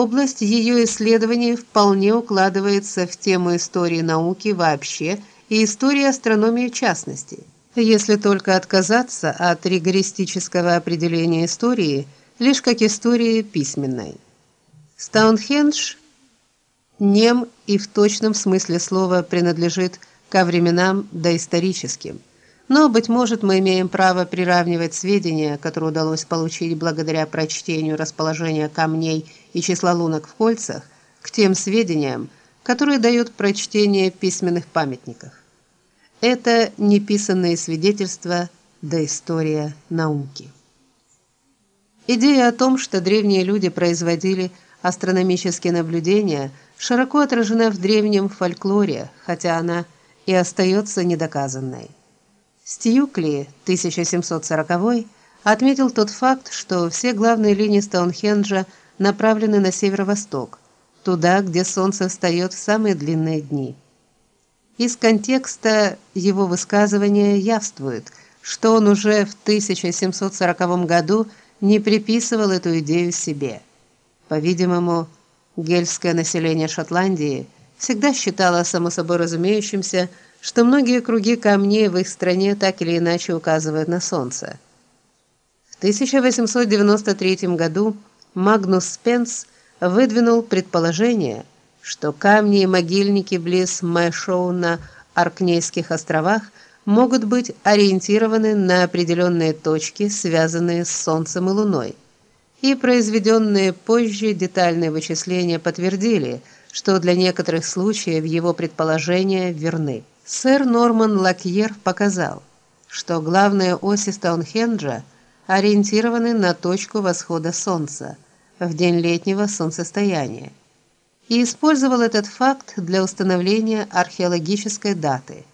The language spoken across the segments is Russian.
область ее исследований вполне укладывается в тему истории науки вообще и истории астрономии в частности. Если только отказаться от ригористического определения истории лишь как истории письменной. Стоунхендж нем и в точном смысле слова принадлежит ко временам доисторическим. Но быть может, мы имеем право приравнивать сведения, которые удалось получить благодаря прочтению расположения камней и числа лунок в кольцах, к тем сведениям, которые дают прочтение письменных памятников. Это неписанные свидетельства да история науки. Идея о том, что древние люди производили астрономические наблюдения, широко отражена в древнем фольклоре, хотя она и остается недоказанной. Стьюкли 1740 отметил тот факт, что все главные линии Стоунхенджа направлены на северо-восток, туда, где солнце встает в самые длинные дни. Из контекста его высказывания явствует, что он уже в 1740 году не приписывал эту идею себе. По-видимому, гельское население Шотландии всегда считало само собой разумеющимся, что многие круги камней в их стране так или иначе указывают на солнце. В 1893 году Магнус Спенс выдвинул предположение, что камни и могильники близ Мэшоу на Аркнейских островах могут быть ориентированы на определенные точки, связанные с солнцем и луной. И произведенные позже детальные вычисления подтвердили, что для некоторых случаев его предположения верны. Сэр Норман Лакьер показал, что главные оси Стоунхенджа ориентированы на точку восхода солнца в день летнего солнцестояния. И использовал этот факт для установления археологической даты.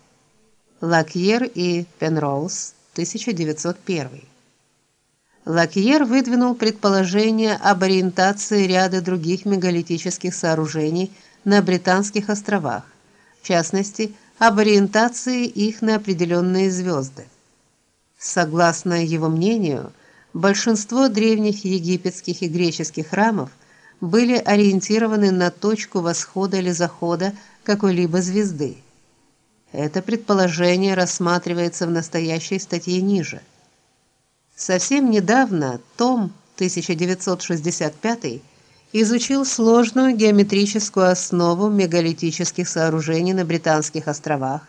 Лакьер и Пенроуз, 1901. Лакьер выдвинул предположение об ориентации ряда других мегалитических сооружений на британских островах, в частности, об ориентации их на определенные звезды. Согласно его мнению, большинство древних египетских и греческих храмов были ориентированы на точку восхода или захода какой-либо звезды. Это предположение рассматривается в настоящей статье ниже. Совсем недавно Том 1965 изучил сложную геометрическую основу мегалитических сооружений на британских островах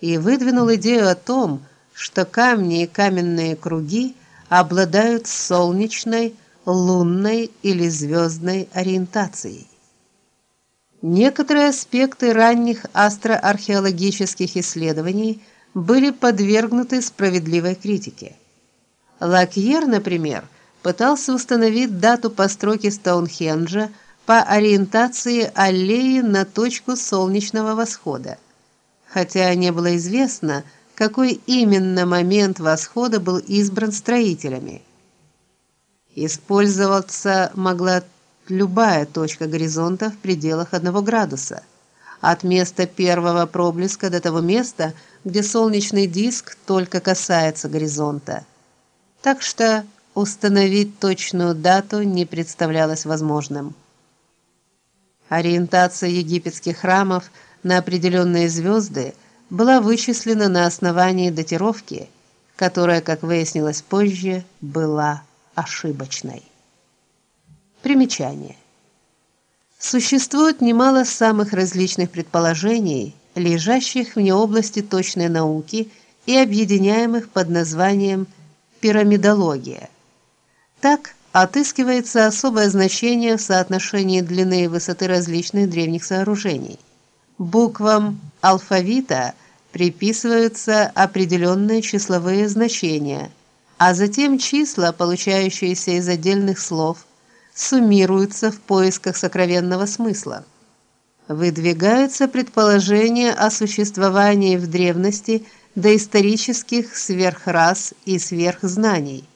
и выдвинул идею о том, что камни и каменные круги обладают солнечной, лунной или звездной ориентацией. Некоторые аспекты ранних астроархеологических исследований были подвергнуты справедливой критике. Лакьер, например, пытался установить дату постройки Стоунхенджа по ориентации аллеи на точку солнечного восхода, хотя не было известно, какой именно момент восхода был избран строителями. Использоваться могла любая точка горизонта в пределах 1 градуса, от места первого проблеска до того места, где солнечный диск только касается горизонта. Так что установить точную дату не представлялось возможным. Ориентация египетских храмов на определенные звезды была вычислена на основании датировки, которая, как выяснилось позже, была ошибочной. Примечание. Существует немало самых различных предположений, лежащих вне области точной науки и объединяемых под названием пирамидология. Так отыскивается особое значение в соотношении длины и высоты различных древних сооружений. Буквам алфавита приписываются определенные числовые значения, а затем числа, получающиеся из отдельных слов, суммируются в поисках сокровенного смысла. Выдвигаются предположения о существовании в древности доисторических сверхрас и сверхзнаний –